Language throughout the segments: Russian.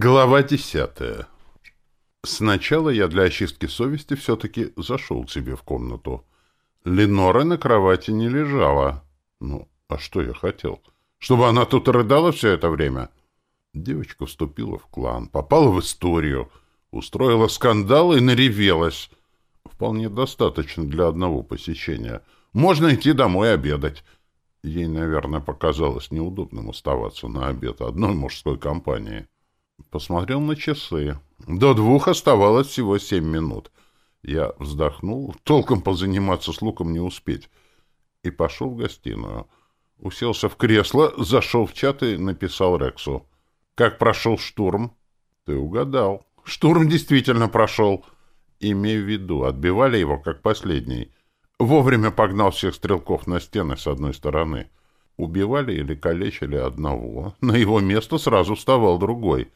Глава десятая. Сначала я для очистки совести все-таки зашел тебе в комнату. Ленора на кровати не лежала. Ну, а что я хотел? Чтобы она тут рыдала все это время? Девочка вступила в клан, попала в историю, устроила скандал и наревелась. Вполне достаточно для одного посещения. Можно идти домой обедать. Ей, наверное, показалось неудобным оставаться на обед одной мужской компании. — посмотрел на часы. До двух оставалось всего семь минут. Я вздохнул, толком позаниматься с луком не успеть, и пошел в гостиную. Уселся в кресло, зашел в чат и написал Рексу. «Как прошел штурм?» «Ты угадал. Штурм действительно прошел. Имей в виду, отбивали его, как последний. Вовремя погнал всех стрелков на стены с одной стороны. Убивали или калечили одного. На его место сразу вставал другой».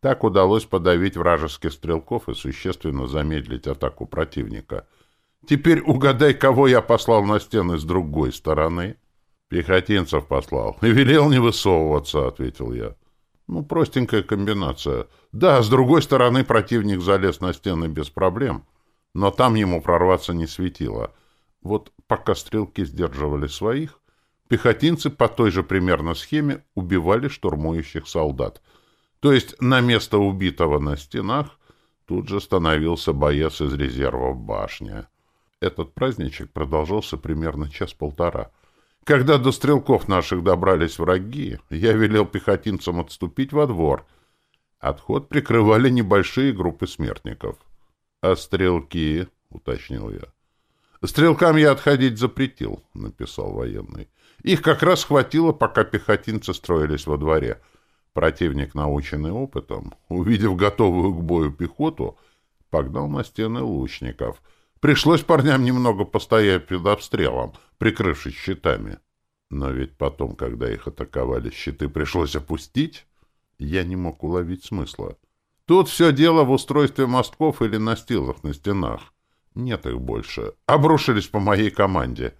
Так удалось подавить вражеских стрелков и существенно замедлить атаку противника. Теперь угадай, кого я послал на стены с другой стороны. Пехотинцев послал. И велел не высовываться, ответил я. Ну, простенькая комбинация. Да, с другой стороны противник залез на стены без проблем, но там ему прорваться не светило. Вот пока стрелки сдерживали своих, пехотинцы по той же примерно схеме убивали штурмующих солдат — то есть на место убитого на стенах тут же становился боец из резервов башни. Этот праздничек продолжался примерно час-полтора. Когда до стрелков наших добрались враги, я велел пехотинцам отступить во двор. Отход прикрывали небольшие группы смертников. — А стрелки? — уточнил я. — Стрелкам я отходить запретил, — написал военный. Их как раз хватило, пока пехотинцы строились во дворе — Противник, наученный опытом, увидев готовую к бою пехоту, погнал на стены лучников. Пришлось парням немного постоять перед обстрелом, прикрывшись щитами. Но ведь потом, когда их атаковали, щиты пришлось опустить. Я не мог уловить смысла. Тут все дело в устройстве мостков или настилах на стенах. Нет их больше. Обрушились по моей команде.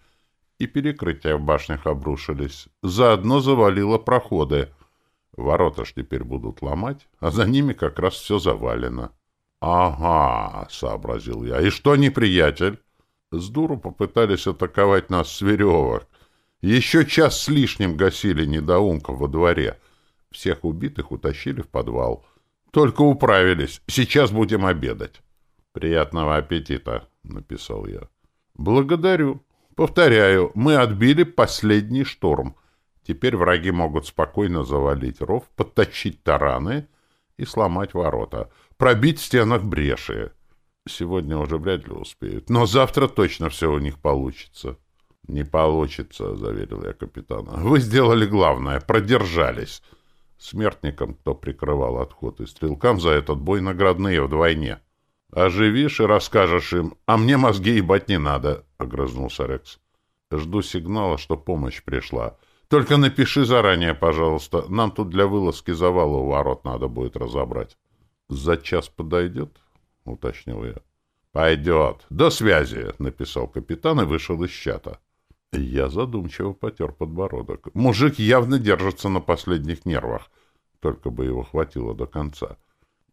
И перекрытия в башнях обрушились. Заодно завалило проходы. Ворота ж теперь будут ломать, а за ними как раз все завалено. — Ага, — сообразил я. — И что, неприятель? С дуру попытались атаковать нас с веревок. Еще час с лишним гасили недоумка во дворе. Всех убитых утащили в подвал. Только управились. Сейчас будем обедать. — Приятного аппетита, — написал я. — Благодарю. Повторяю, мы отбили последний шторм. Теперь враги могут спокойно завалить ров, подточить тараны и сломать ворота, пробить в стенах бреши. Сегодня уже вряд ли успеют, но завтра точно все у них получится. — Не получится, — заверил я капитана. — Вы сделали главное, продержались. Смертникам, кто прикрывал отход, и стрелкам за этот бой наградные вдвойне. — Оживишь и расскажешь им, а мне мозги ебать не надо, — огрызнулся Рекс. — Жду сигнала, что помощь пришла. — только напиши заранее, пожалуйста. Нам тут для вылазки завала у ворот надо будет разобрать. — За час подойдет? — уточнил я. — Пойдет. До связи, — написал капитан и вышел из чата. Я задумчиво потер подбородок. Мужик явно держится на последних нервах. Только бы его хватило до конца.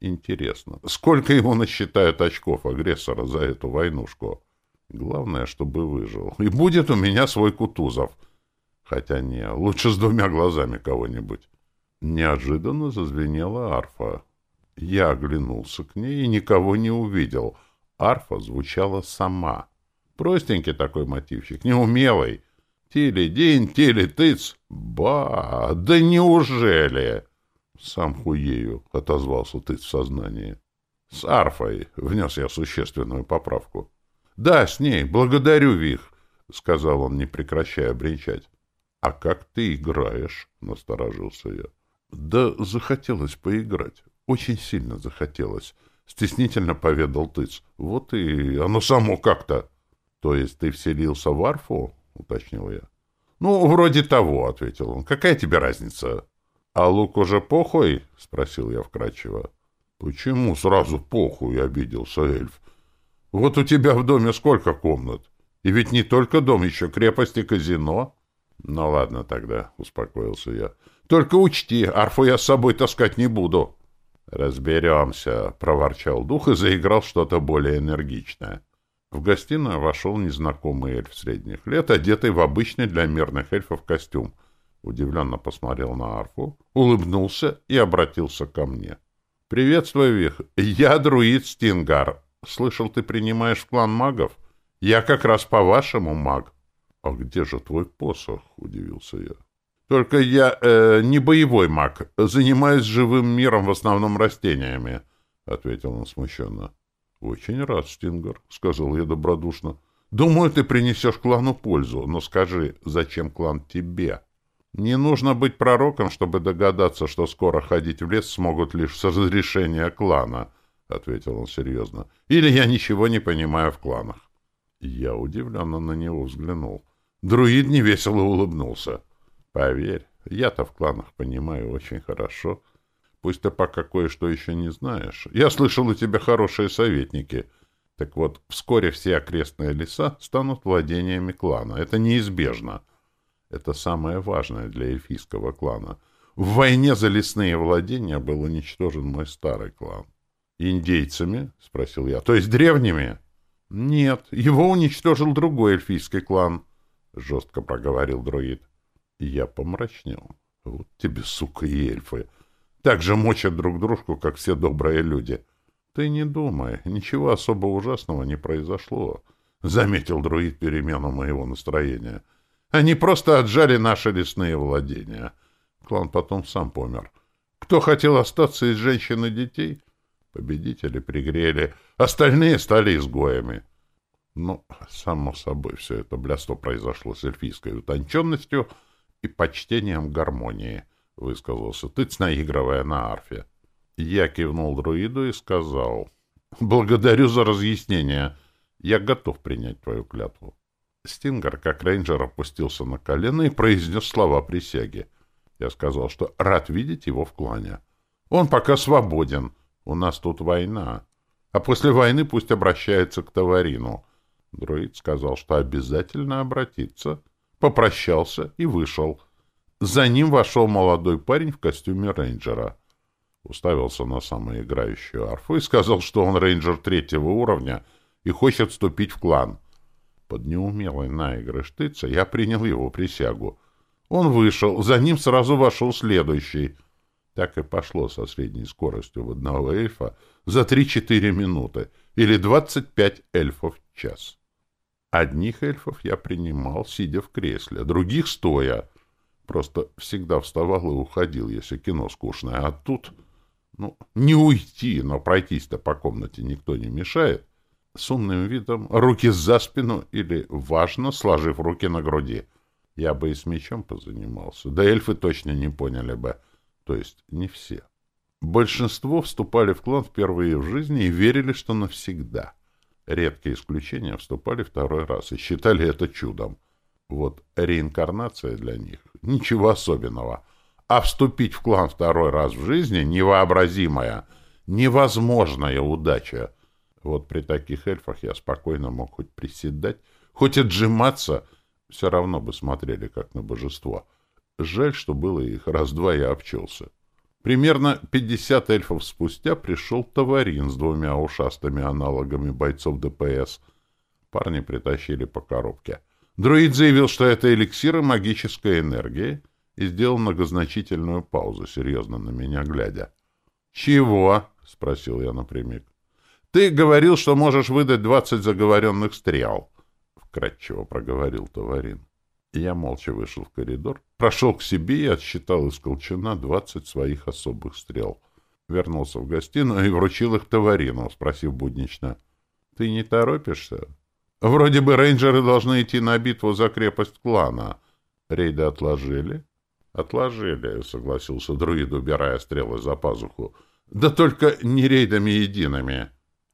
Интересно, сколько ему насчитают очков агрессора за эту войнушку? Главное, чтобы выжил. И будет у меня свой Кутузов. — Хотя не, лучше с двумя глазами кого-нибудь. Неожиданно зазвенела арфа. Я оглянулся к ней и никого не увидел. Арфа звучала сама. Простенький такой мотивчик, неумелый. Теледень, телетыц. Ба, да неужели? Сам хуею, отозвался тыц в сознании. С арфой внес я существенную поправку. Да, с ней, благодарю, Вих, сказал он, не прекращая бренчать а как ты играешь? Насторожился я. Да захотелось поиграть. Очень сильно захотелось. Стеснительно поведал тыц вот и оно само как то то есть ты вселился в арфу? Уточнил я. Ну вроде того ответил он. Какая тебе разница? А лук уже похуй? Спросил я вкрадчиво. Почему сразу похуй обиделся эльф? Вот у тебя в доме сколько комнат? И ведь не только дом еще крепость и казино. Ну ладно тогда, успокоился я. Только учти, арфу я с собой таскать не буду. Разберемся, проворчал дух и заиграл что-то более энергичное. В гостиную вошел незнакомый эльф средних лет, одетый в обычный для мирных эльфов костюм. Удивленно посмотрел на арфу, улыбнулся и обратился ко мне. «Приветствую их. Я друид Стингар. Слышал, ты принимаешь в клан магов? Я как раз по-вашему маг. А где же твой посох? — удивился я. Только я э, не боевой маг, занимаюсь живым миром, в основном растениями, — ответил он смущенно. — Очень рад, Стингер, — сказал я добродушно. — Думаю, ты принесешь клану пользу, но скажи, зачем клан тебе? Не нужно быть пророком, чтобы догадаться, что скоро ходить в лес смогут лишь с разрешения клана, — ответил он серьезно. — Или я ничего не понимаю в кланах. Я удивленно на него взглянул. — Друид невесело улыбнулся. «Поверь, я-то в кланах понимаю очень хорошо. Пусть ты пока кое-что еще не знаешь. Я слышал, у тебя хорошие советники. Так вот, вскоре все окрестные леса станут владениями клана. Это неизбежно. Это самое важное для эльфийского клана. В войне за лесные владения был уничтожен мой старый клан. «Индейцами?» — спросил я. «То есть древними?» «Нет, его уничтожил другой эльфийский клан» жестко проговорил друид. Я помрачнел. Вот тебе, сука, и эльфы. Так же мочат друг дружку, как все добрые люди. Ты не думай, ничего особо ужасного не произошло. Заметил друид перемену моего настроения. Они просто отжали наши лесные владения. Клан потом сам помер. Кто хотел остаться из женщин и детей, победители пригрели, остальные стали изгоями но само собой все это блядство произошло с эльфийской утонченностью и почтением гармонии, — высказался Тыцна, игровая на арфе. Я кивнул друиду и сказал, — Благодарю за разъяснение. Я готов принять твою клятву. Стингер, как рейнджер, опустился на колено и произнес слова присяги. Я сказал, что рад видеть его в клане. Он пока свободен. У нас тут война. А после войны пусть обращается к товарину. Друид сказал, что обязательно обратится, попрощался и вышел. За ним вошел молодой парень в костюме рейнджера. Уставился на самоиграющую арфу и сказал, что он рейнджер третьего уровня и хочет вступить в клан. Под неумелой наигрыш тыца я принял его присягу. Он вышел, за ним сразу вошел следующий. Так и пошло со средней скоростью в одного эльфа за три-четыре минуты — или 25 эльфов в час. Одних эльфов я принимал, сидя в кресле, других стоя. Просто всегда вставал и уходил, если кино скучное. А тут, ну, не уйти, но пройтись-то по комнате никто не мешает. С умным видом, руки за спину или, важно, сложив руки на груди. Я бы и с мечом позанимался. Да эльфы точно не поняли бы. То есть не все. Большинство вступали в клан впервые в жизни и верили, что навсегда. Редкие исключения вступали второй раз и считали это чудом. Вот реинкарнация для них — ничего особенного. А вступить в клан второй раз в жизни — невообразимая, невозможная удача. Вот при таких эльфах я спокойно мог хоть приседать, хоть отжиматься, все равно бы смотрели как на божество. Жаль, что было их раз-два я обчелся. Примерно 50 эльфов спустя пришел товарин с двумя ушастыми аналогами бойцов ДПС. Парни притащили по коробке. Друид заявил, что это эликсиры магической энергии, и сделал многозначительную паузу, серьезно на меня глядя. «Чего?» — спросил я напрямик. «Ты говорил, что можешь выдать двадцать заговоренных стрел», — вкратчиво проговорил Товарин. Я молча вышел в коридор, прошел к себе и отсчитал из колчана двадцать своих особых стрел. Вернулся в гостиную и вручил их товарину, спросив буднично. — Ты не торопишься? — Вроде бы рейнджеры должны идти на битву за крепость клана. Рейды отложили? — Отложили, — согласился друид, убирая стрелы за пазуху. — Да только не рейдами едиными.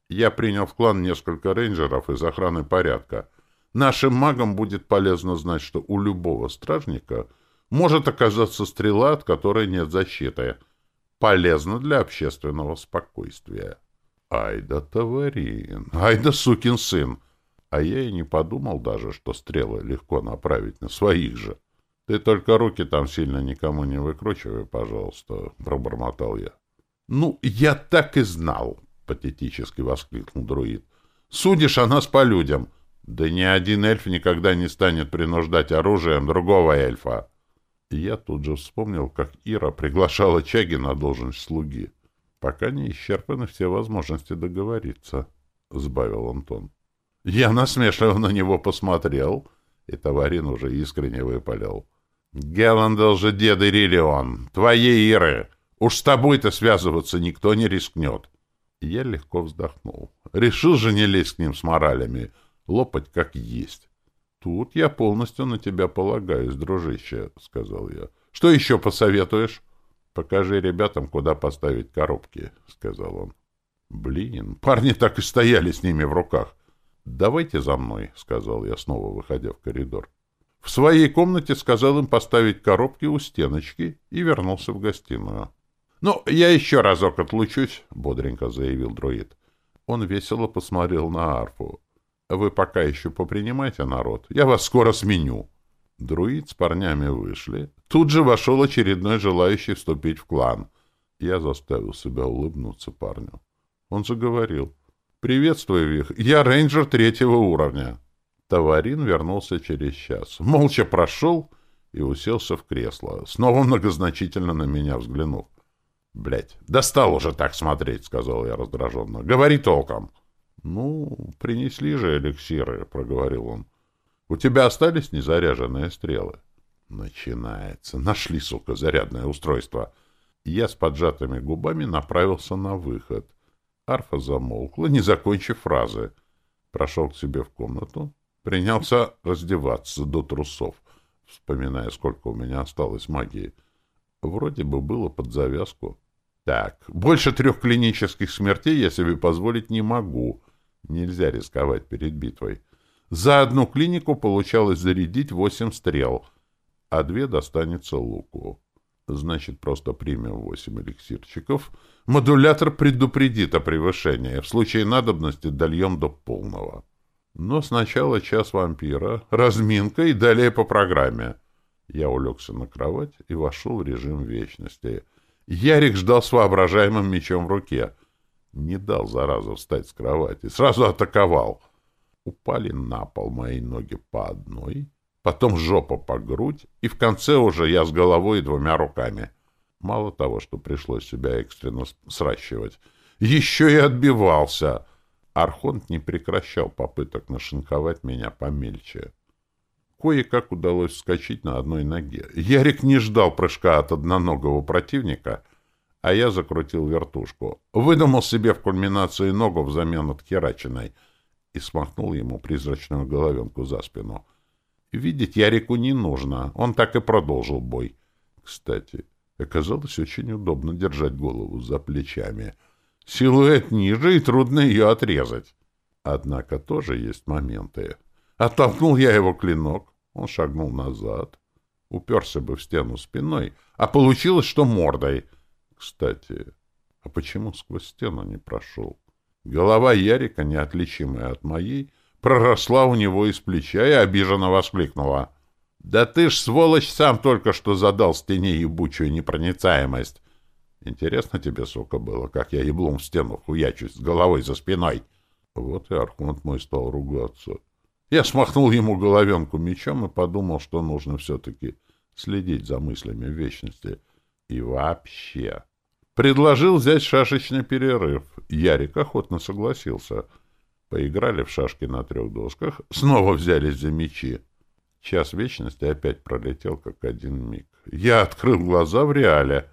Я принял в клан несколько рейнджеров из охраны порядка — Нашим магам будет полезно знать, что у любого стражника может оказаться стрела, от которой нет защиты. Полезно для общественного спокойствия. Ай да товарин, ай да сукин сын. А я и не подумал даже, что стрелы легко направить на своих же. Ты только руки там сильно никому не выкручивай, пожалуйста, пробормотал я. Ну, я так и знал, патетически воскликнул друид. Судишь о нас по людям. — да ни один эльф никогда не станет принуждать оружием другого эльфа. И я тут же вспомнил, как Ира приглашала Чаги на должность слуги, пока не исчерпаны все возможности договориться, — сбавил Антон. Я насмешливо на него посмотрел, и товарин уже искренне выпалил. — Геландел же дед Ирилион, твоей Иры! Уж с тобой-то связываться никто не рискнет. Я легко вздохнул. Решил же не лезть к ним с моралями — лопать как есть. Тут я полностью на тебя полагаюсь, дружище, сказал я. Что еще посоветуешь? Покажи ребятам, куда поставить коробки, сказал он. Блин, парни так и стояли с ними в руках. «Давайте за мной», — сказал я, снова выходя в коридор. В своей комнате сказал им поставить коробки у стеночки и вернулся в гостиную. «Ну, я еще разок отлучусь», — бодренько заявил друид. Он весело посмотрел на арфу вы пока еще попринимайте народ. Я вас скоро сменю». Друид с парнями вышли. Тут же вошел очередной желающий вступить в клан. Я заставил себя улыбнуться парню. Он заговорил. «Приветствую их. Я рейнджер третьего уровня». Товарин вернулся через час. Молча прошел и уселся в кресло. Снова многозначительно на меня взглянув. «Блядь, достал уже так смотреть», — сказал я раздраженно. «Говори толком». «Ну, принесли же эликсиры», — проговорил он. «У тебя остались незаряженные стрелы». Начинается. Нашли, сука, зарядное устройство. Я с поджатыми губами направился на выход. Арфа замолкла, не закончив фразы. Прошел к себе в комнату, принялся раздеваться до трусов, вспоминая, сколько у меня осталось магии. Вроде бы было под завязку. Так, больше трех клинических смертей я себе позволить не могу. Нельзя рисковать перед битвой. За одну клинику получалось зарядить восемь стрел, а две достанется луку. Значит, просто примем восемь эликсирчиков. Модулятор предупредит о превышении. В случае надобности дольем до полного. Но сначала час вампира, разминка и далее по программе. Я улегся на кровать и вошел в режим вечности. Ярик ждал с воображаемым мечом в руке — не дал, зараза, встать с кровати, сразу атаковал. Упали на пол мои ноги по одной, потом жопа по грудь, и в конце уже я с головой и двумя руками. Мало того, что пришлось себя экстренно сращивать, еще и отбивался. Архонт не прекращал попыток нашинковать меня помельче. Кое-как удалось вскочить на одной ноге. Ярик не ждал прыжка от одноногого противника — а я закрутил вертушку. Выдумал себе в кульминации ногу взамен от керачиной и смахнул ему призрачную головенку за спину. Видеть Ярику не нужно, он так и продолжил бой. Кстати, оказалось очень удобно держать голову за плечами. Силуэт ниже, и трудно ее отрезать. Однако тоже есть моменты. Оттолкнул я его клинок, он шагнул назад, уперся бы в стену спиной, а получилось, что мордой — кстати, а почему сквозь стену не прошел? Голова Ярика, неотличимая от моей, проросла у него из плеча и обиженно воскликнула. «Да ты ж, сволочь, сам только что задал стене ебучую непроницаемость!» «Интересно тебе, сука, было, как я еблом в стену хуячусь с головой за спиной?» Вот и Архонт мой стал ругаться. Я смахнул ему головенку мечом и подумал, что нужно все-таки следить за мыслями вечности. И вообще... Предложил взять шашечный перерыв. Ярик охотно согласился. Поиграли в шашки на трех досках, снова взялись за мечи. Час вечности опять пролетел, как один миг. Я открыл глаза в реале.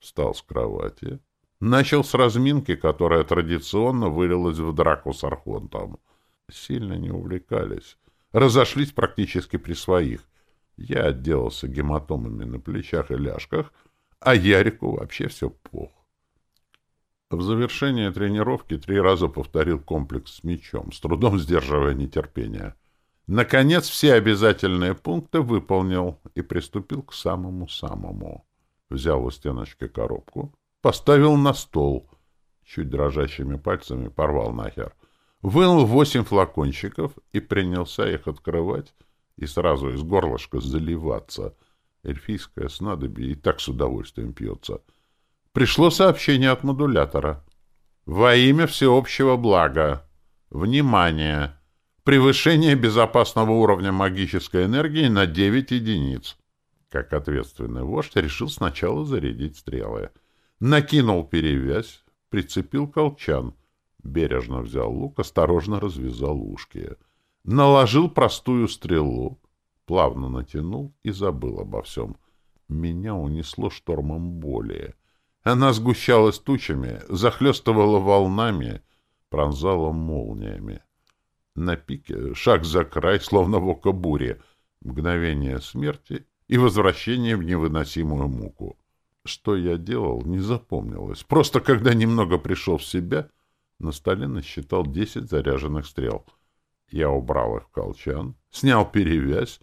Встал с кровати. Начал с разминки, которая традиционно вылилась в драку с Архонтом. Сильно не увлекались. Разошлись практически при своих. Я отделался гематомами на плечах и ляжках — а Ярику вообще все плохо. В завершение тренировки три раза повторил комплекс с мячом, с трудом сдерживая нетерпение. Наконец все обязательные пункты выполнил и приступил к самому-самому. Взял у стеночки коробку, поставил на стол, чуть дрожащими пальцами порвал нахер, вынул восемь флакончиков и принялся их открывать и сразу из горлышка заливаться — Эльфийское снадобье и так с удовольствием пьется. Пришло сообщение от модулятора. Во имя всеобщего блага. Внимание! Превышение безопасного уровня магической энергии на 9 единиц. Как ответственный вождь решил сначала зарядить стрелы. Накинул перевязь, прицепил колчан. Бережно взял лук, осторожно развязал ушки. Наложил простую стрелу, плавно натянул и забыл обо всем. Меня унесло штормом боли. Она сгущалась тучами, захлестывала волнами, пронзала молниями. На пике, шаг за край, словно в око бури, мгновение смерти и возвращение в невыносимую муку. Что я делал, не запомнилось. Просто когда немного пришел в себя, на столе насчитал десять заряженных стрел. Я убрал их в колчан, снял перевязь,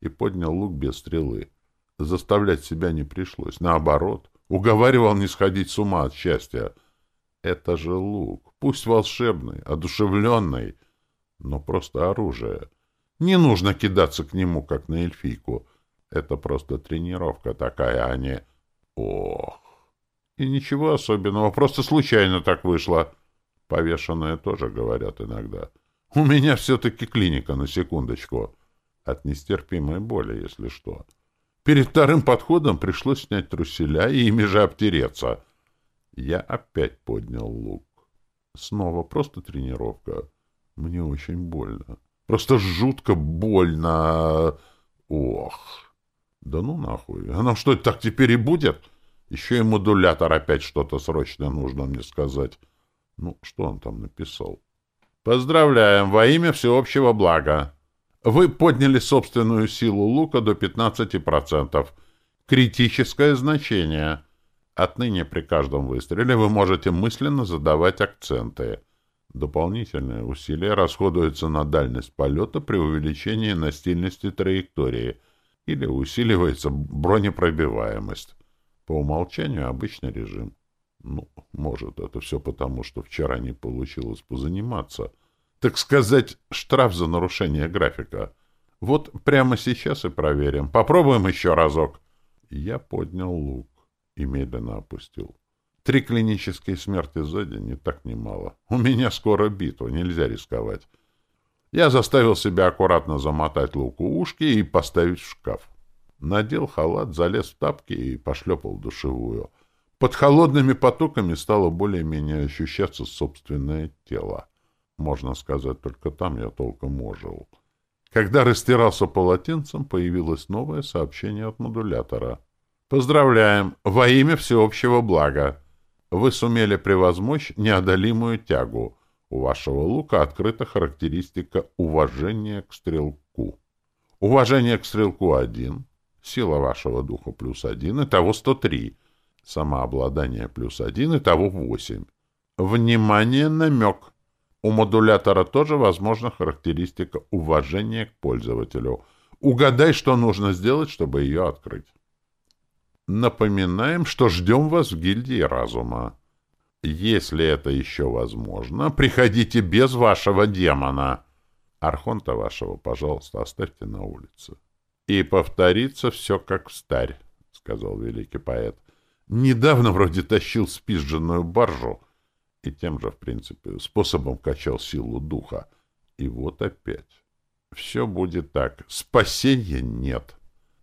и поднял лук без стрелы. Заставлять себя не пришлось. Наоборот, уговаривал не сходить с ума от счастья. Это же лук, пусть волшебный, одушевленный, но просто оружие. Не нужно кидаться к нему, как на эльфийку. Это просто тренировка такая, а не... Ох! И ничего особенного, просто случайно так вышло. Повешенное тоже говорят иногда. У меня все-таки клиника, на секундочку. От нестерпимой боли, если что. Перед вторым подходом пришлось снять труселя и ими же обтереться. Я опять поднял лук. Снова просто тренировка. Мне очень больно. Просто жутко больно. Ох. Да ну нахуй. А нам что, так теперь и будет? Еще и модулятор опять что-то срочно нужно мне сказать. Ну, что он там написал? Поздравляем во имя всеобщего блага. Вы подняли собственную силу лука до 15%. Критическое значение. Отныне при каждом выстреле вы можете мысленно задавать акценты. Дополнительные усилия расходуются на дальность полета при увеличении настильности траектории или усиливается бронепробиваемость. По умолчанию обычный режим. Ну, может, это все потому, что вчера не получилось позаниматься так сказать, штраф за нарушение графика. Вот прямо сейчас и проверим. Попробуем еще разок. Я поднял лук и медленно опустил. Три клинические смерти за день и так немало. У меня скоро битва, нельзя рисковать. Я заставил себя аккуратно замотать луку ушки и поставить в шкаф. Надел халат, залез в тапки и пошлепал в душевую. Под холодными потоками стало более-менее ощущаться собственное тело можно сказать только там я толком ожил. Когда растирался полотенцем, появилось новое сообщение от модулятора. «Поздравляем! Во имя всеобщего блага! Вы сумели превозмочь неодолимую тягу. У вашего лука открыта характеристика уважения к стрелку. Уважение к стрелку один. сила вашего духа плюс один итого 103, самообладание плюс один итого 8. Внимание, намек!» У модулятора тоже возможна характеристика уважения к пользователю. Угадай, что нужно сделать, чтобы ее открыть. Напоминаем, что ждем вас в гильдии разума. Если это еще возможно, приходите без вашего демона. Архонта вашего, пожалуйста, оставьте на улице. И повторится все как в старь, — сказал великий поэт. Недавно вроде тащил спизженную баржу — и тем же, в принципе, способом качал силу духа. И вот опять. Все будет так. Спасения нет.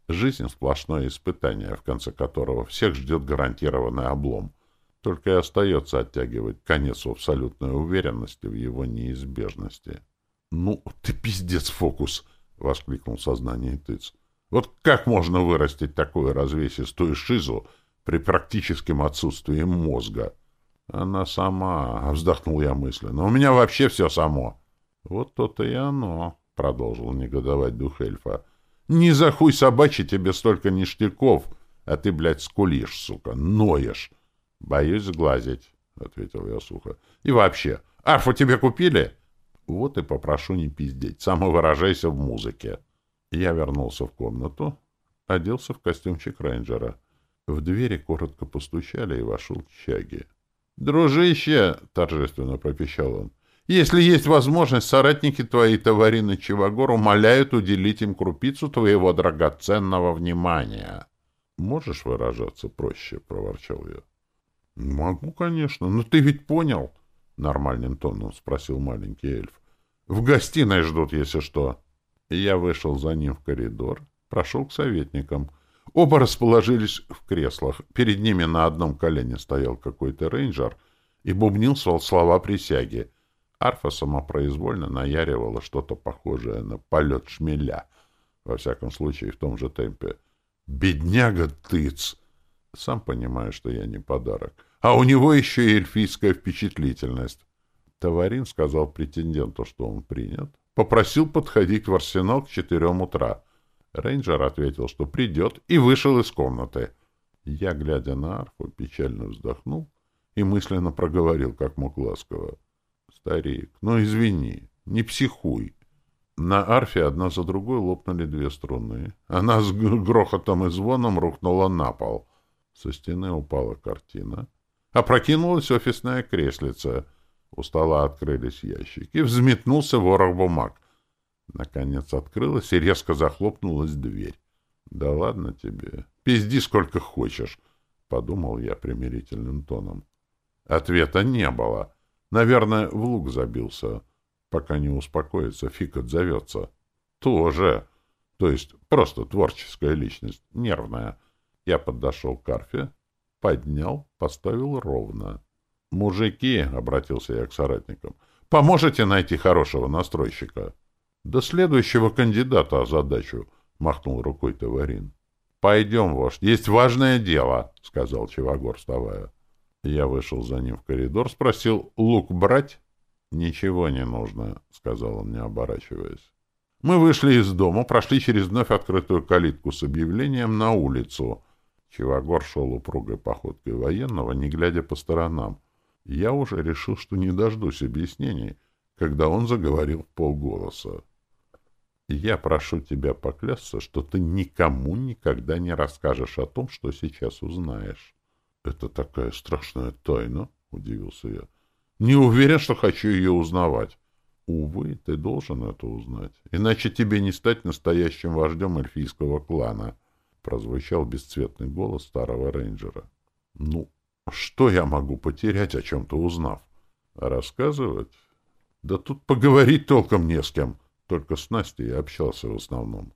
Жизнь — сплошное испытание, в конце которого всех ждет гарантированный облом. Только и остается оттягивать конец в абсолютной уверенности в его неизбежности. — Ну, ты пиздец, Фокус! — воскликнул сознание Тыц. — Вот как можно вырастить такую развесистую шизу при практическом отсутствии мозга? — она сама вздохнул я мысленно. У меня вообще все само. Вот то-то и оно, продолжил негодовать дух эльфа. Не за хуй собачий тебе столько ништяков, а ты, блядь, скулишь, сука, ноешь. Боюсь сглазить, ответил я сухо. И вообще, арфу тебе купили? Вот и попрошу не пиздеть, самовыражайся в музыке. Я вернулся в комнату, оделся в костюмчик рейнджера. В двери коротко постучали и вошел Чаги. «Дружище!» — торжественно пропищал он. «Если есть возможность, соратники твои, товарины Чивагор, умоляют уделить им крупицу твоего драгоценного внимания». «Можешь выражаться проще?» — проворчал я. «Могу, конечно, но ты ведь понял?» — нормальным тоном спросил маленький эльф. «В гостиной ждут, если что». Я вышел за ним в коридор, прошел к советникам — Оба расположились в креслах. Перед ними на одном колене стоял какой-то рейнджер и бубнил слова присяги. Арфа самопроизвольно наяривала что-то похожее на полет шмеля, во всяком случае в том же темпе. «Бедняга тыц!» Сам понимаю, что я не подарок. А у него еще и эльфийская впечатлительность. Товарин сказал претенденту, что он принят. Попросил подходить в арсенал к четырем утра. Рейнджер ответил, что придет, и вышел из комнаты. Я, глядя на арфу, печально вздохнул и мысленно проговорил, как мог ласково. «Старик, ну извини, не психуй». На арфе одна за другой лопнули две струны. Она с грохотом и звоном рухнула на пол. Со стены упала картина. Опрокинулась офисная креслица. у стола открылись ящики. Взметнулся ворох бумаг. Наконец открылась, и резко захлопнулась дверь. «Да ладно тебе. Пизди сколько хочешь», — подумал я примирительным тоном. Ответа не было. Наверное, в лук забился. Пока не успокоится, фиг отзовется. Тоже. То есть просто творческая личность, нервная. Я подошел к арфе, поднял, поставил ровно. «Мужики», — обратился я к соратникам, — «поможете найти хорошего настройщика?» До следующего кандидата задачу», махнул рукой товарин. «Пойдем, вождь, есть важное дело», — сказал Чевагор, вставая. Я вышел за ним в коридор, спросил, «Лук брать?» «Ничего не нужно», — сказал он, не оборачиваясь. Мы вышли из дома, прошли через вновь открытую калитку с объявлением на улицу. Чевагор шел упругой походкой военного, не глядя по сторонам. Я уже решил, что не дождусь объяснений, когда он заговорил в полголоса я прошу тебя поклясться, что ты никому никогда не расскажешь о том, что сейчас узнаешь. — Это такая страшная тайна, — удивился я. — Не уверен, что хочу ее узнавать. — Увы, ты должен это узнать, иначе тебе не стать настоящим вождем эльфийского клана, — прозвучал бесцветный голос старого рейнджера. — Ну, что я могу потерять, о чем-то узнав? — Рассказывать? Да тут поговорить толком не с кем. — только с Настей я общался в основном.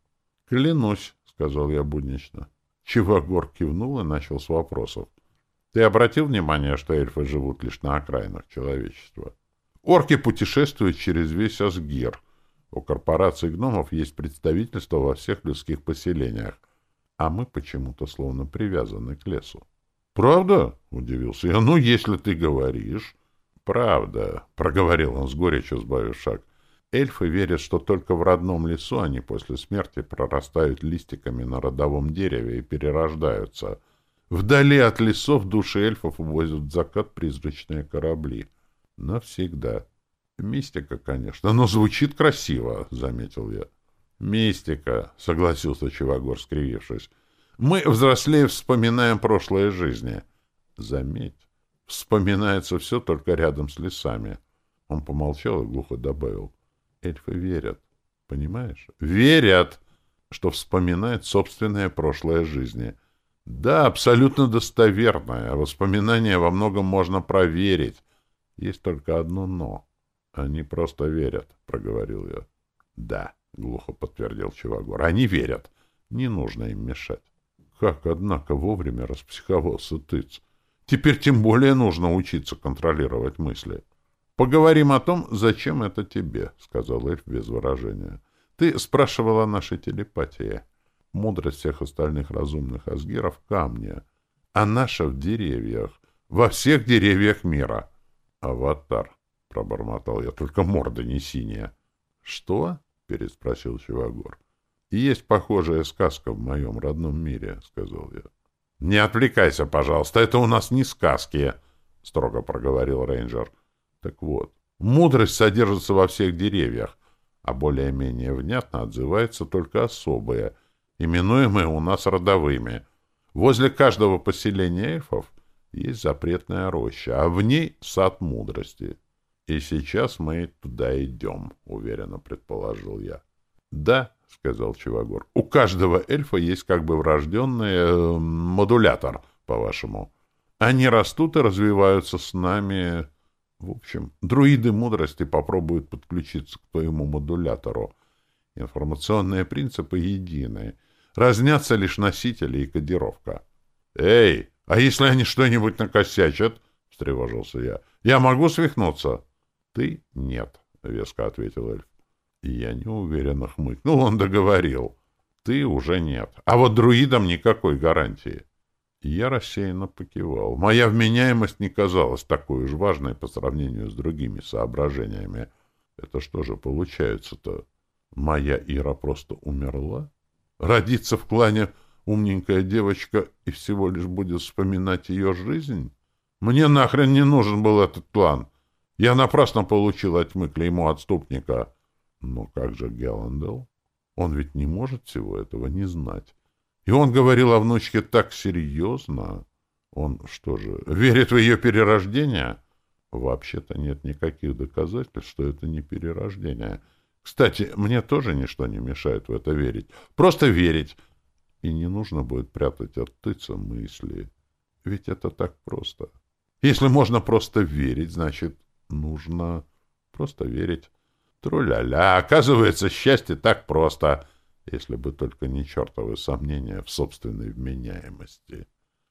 «Клянусь», — сказал я буднично. Чивагор кивнул и начал с вопросов. «Ты обратил внимание, что эльфы живут лишь на окраинах человечества?» «Орки путешествуют через весь Асгир. У корпорации гномов есть представительство во всех людских поселениях, а мы почему-то словно привязаны к лесу». «Правда?» — удивился я. «Ну, если ты говоришь...» «Правда», — проговорил он с горечью, сбавив шаг. Эльфы верят, что только в родном лесу они после смерти прорастают листиками на родовом дереве и перерождаются. Вдали от лесов души эльфов увозят в закат призрачные корабли. Навсегда. Мистика, конечно, но звучит красиво, — заметил я. Мистика, — согласился Чевагор, скривившись. Мы, взрослее, вспоминаем прошлые жизни. Заметь, вспоминается все только рядом с лесами. Он помолчал и глухо добавил эльфы верят, понимаешь? Верят, что вспоминает собственное прошлое жизни. Да, абсолютно достоверное. Воспоминания во многом можно проверить. Есть только одно «но». Они просто верят, — проговорил я. Да, — глухо подтвердил Чевагор. Они верят. Не нужно им мешать. Как, однако, вовремя распсиховался тыц. Теперь тем более нужно учиться контролировать мысли. Поговорим о том, зачем это тебе, — сказал эльф без выражения. Ты спрашивала о нашей телепатии. Мудрость всех остальных разумных азгиров в а наша в деревьях, во всех деревьях мира. Аватар, — пробормотал я, — только морда не синяя. — Что? — переспросил Чивагор. — Есть похожая сказка в моем родном мире, — сказал я. — Не отвлекайся, пожалуйста, это у нас не сказки, — строго проговорил рейнджер. — так вот, мудрость содержится во всех деревьях, а более-менее внятно отзывается только особая, именуемая у нас родовыми. Возле каждого поселения эльфов есть запретная роща, а в ней сад мудрости. И сейчас мы туда идем, уверенно предположил я. Да, — сказал Чевагор. — У каждого эльфа есть как бы врожденный э, модулятор, по-вашему. Они растут и развиваются с нами в общем, друиды мудрости попробуют подключиться к твоему модулятору. Информационные принципы едины. Разнятся лишь носители и кодировка. «Эй, а если они что-нибудь накосячат?» — встревожился я. «Я могу свихнуться?» «Ты нет», — веско ответил эльф. Я не неуверенно хмыкнул, он договорил. «Ты уже нет. А вот друидам никакой гарантии. Я рассеянно покивал. Моя вменяемость не казалась такой уж важной по сравнению с другими соображениями. Это что же получается-то? Моя Ира просто умерла? Родится в клане умненькая девочка и всего лишь будет вспоминать ее жизнь? Мне нахрен не нужен был этот план. Я напрасно получил от тьмы клеймо отступника. Но как же Геландел? Он ведь не может всего этого не знать. И он говорил о внучке так серьезно. Он что же, верит в ее перерождение? Вообще-то нет никаких доказательств, что это не перерождение. Кстати, мне тоже ничто не мешает в это верить. Просто верить. И не нужно будет прятать от тыца мысли. Ведь это так просто. Если можно просто верить, значит, нужно просто верить. Тру-ля-ля, оказывается, счастье так просто — если бы только не чертовы сомнения в собственной вменяемости.